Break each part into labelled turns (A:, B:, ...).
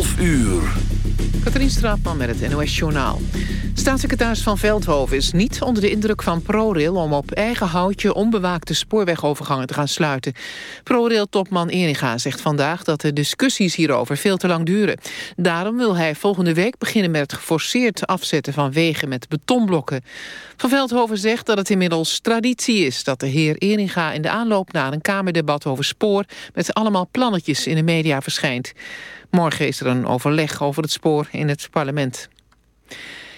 A: 12 uur.
B: Katrien Straatman met het NOS Journaal. Staatssecretaris Van Veldhoven is niet onder de indruk van ProRail... om op eigen houtje onbewaakte spoorwegovergangen te gaan sluiten. ProRail-topman Eringa zegt vandaag dat de discussies hierover veel te lang duren. Daarom wil hij volgende week beginnen met het geforceerd afzetten van wegen met betonblokken. Van Veldhoven zegt dat het inmiddels traditie is... dat de heer Eringa in de aanloop naar een Kamerdebat over spoor... met allemaal plannetjes in de media verschijnt. Morgen is er een overleg over het spoor in het parlement.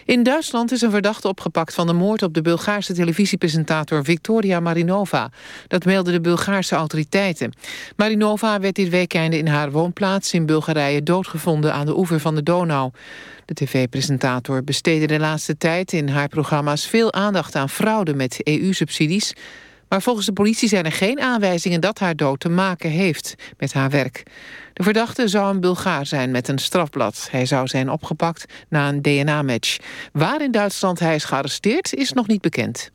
B: In Duitsland is een verdachte opgepakt van de moord op de Bulgaarse televisiepresentator Victoria Marinova. Dat meldden de Bulgaarse autoriteiten. Marinova werd dit weekende in haar woonplaats in Bulgarije doodgevonden aan de oever van de Donau. De tv-presentator besteedde de laatste tijd in haar programma's veel aandacht aan fraude met EU-subsidies. Maar volgens de politie zijn er geen aanwijzingen dat haar dood te maken heeft met haar werk. De verdachte zou een Bulgaar zijn met een strafblad. Hij zou zijn opgepakt na een DNA-match. Waar in Duitsland hij is gearresteerd is nog niet bekend.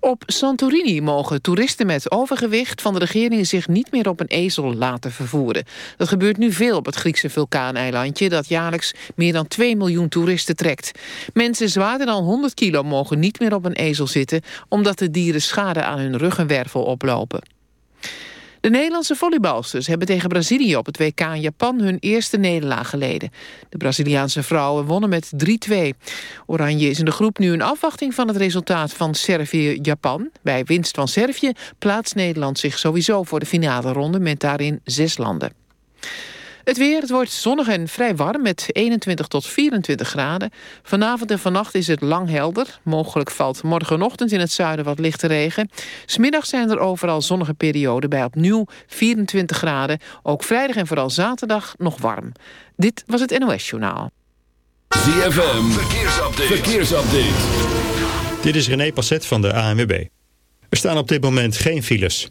B: Op Santorini mogen toeristen met overgewicht van de regering zich niet meer op een ezel laten vervoeren. Dat gebeurt nu veel op het Griekse vulkaaneilandje dat jaarlijks meer dan 2 miljoen toeristen trekt. Mensen zwaarder dan 100 kilo mogen niet meer op een ezel zitten omdat de dieren schade aan hun ruggenwervel oplopen. De Nederlandse volleybalsters hebben tegen Brazilië op het WK in Japan hun eerste nederlaag geleden. De Braziliaanse vrouwen wonnen met 3-2. Oranje is in de groep nu in afwachting van het resultaat van Servië-Japan. Bij winst van Servië plaatst Nederland zich sowieso voor de finale ronde met daarin zes landen. Het weer, het wordt zonnig en vrij warm met 21 tot 24 graden. Vanavond en vannacht is het lang helder. Mogelijk valt morgenochtend in het zuiden wat lichte regen. Smiddag zijn er overal zonnige perioden bij opnieuw 24 graden. Ook vrijdag en vooral zaterdag nog warm. Dit was het NOS Journaal.
A: ZFM, verkeersupdate. verkeersupdate.
C: Dit is René Passet van de ANWB. Er staan op dit moment geen files.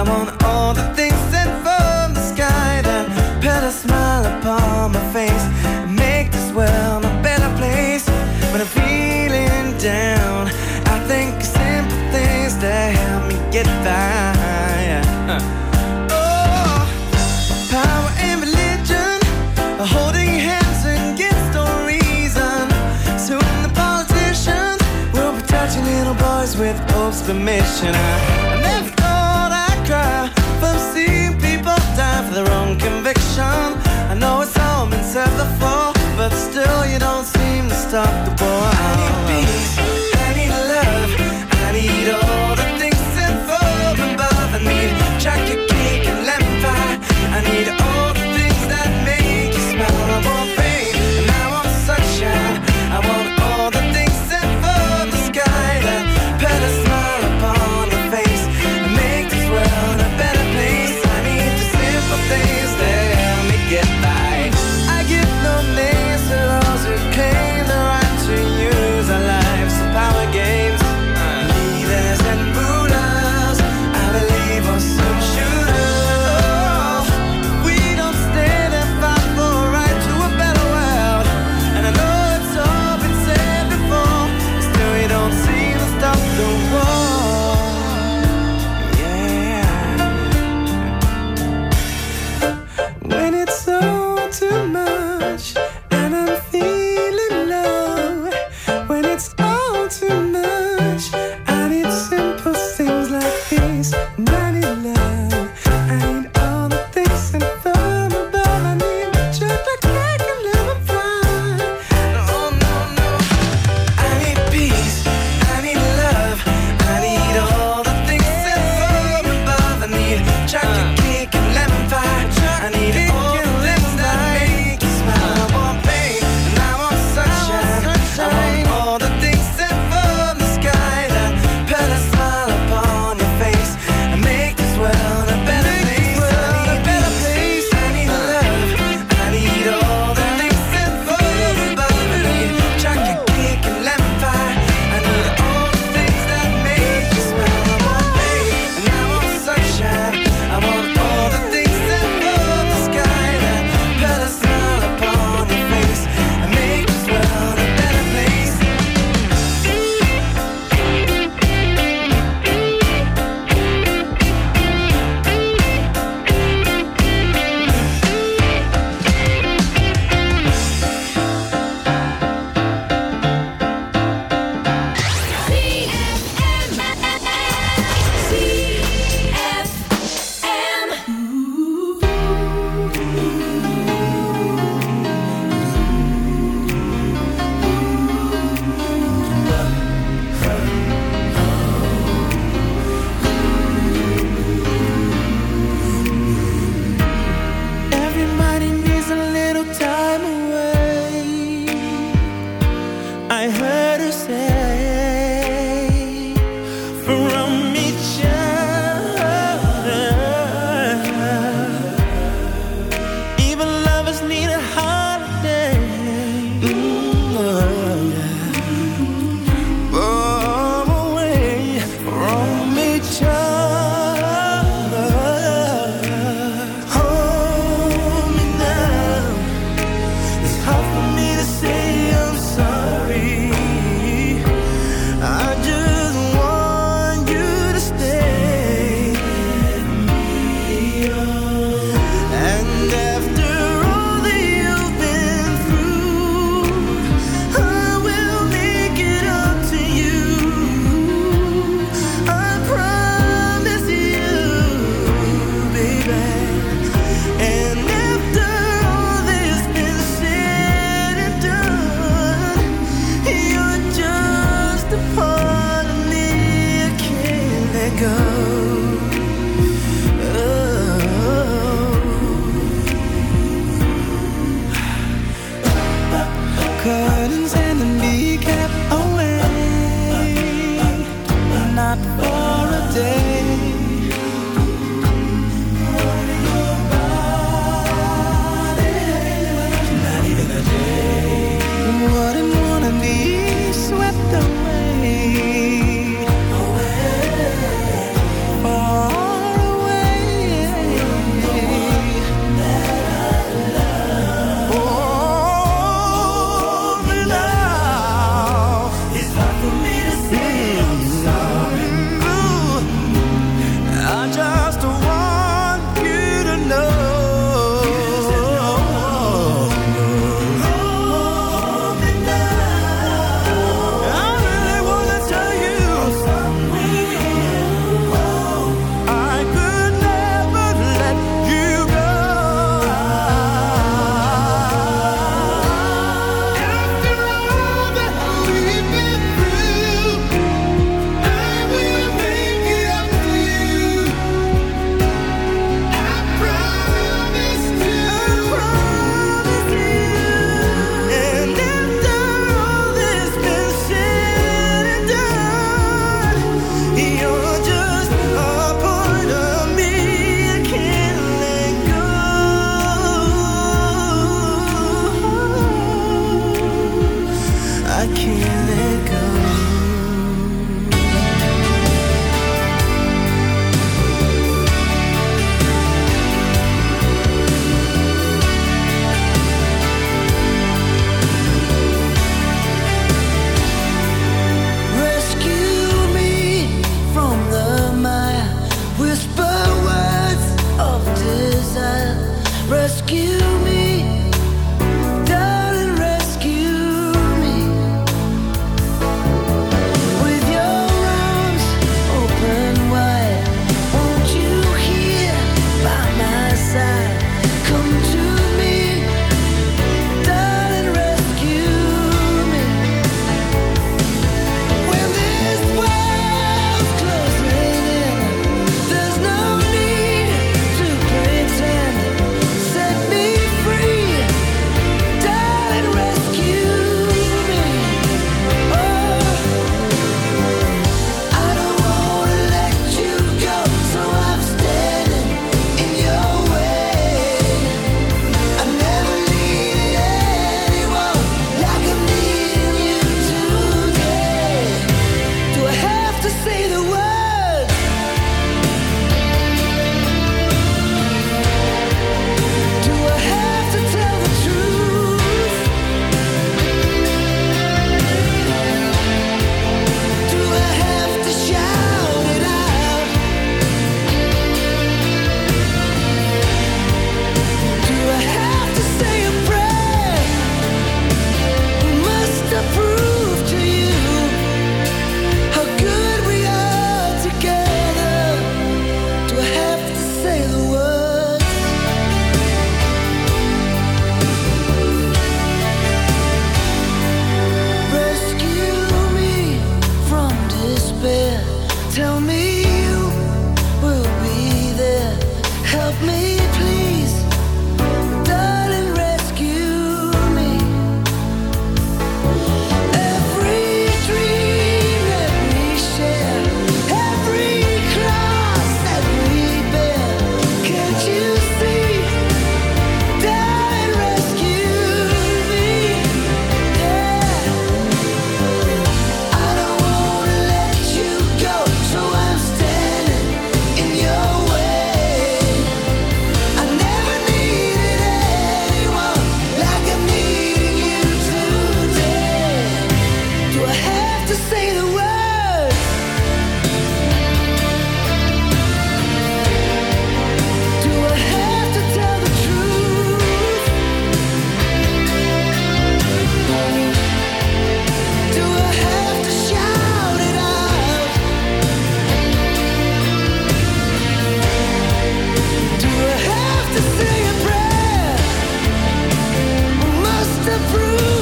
D: I
E: want all the things sent from the sky that put a smile upon my face and make this world a better place. When I'm feeling down, I think simple things that help me get by. Oh, power and religion are holding hands against no reason. Soon the politicians will be touching little boys with Pope's permission. I, conviction. I know it's all been said before, but still you don't seem to stop the boy. I need peace, I need love, I need all the things involved above. I need jacket.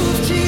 E: moved you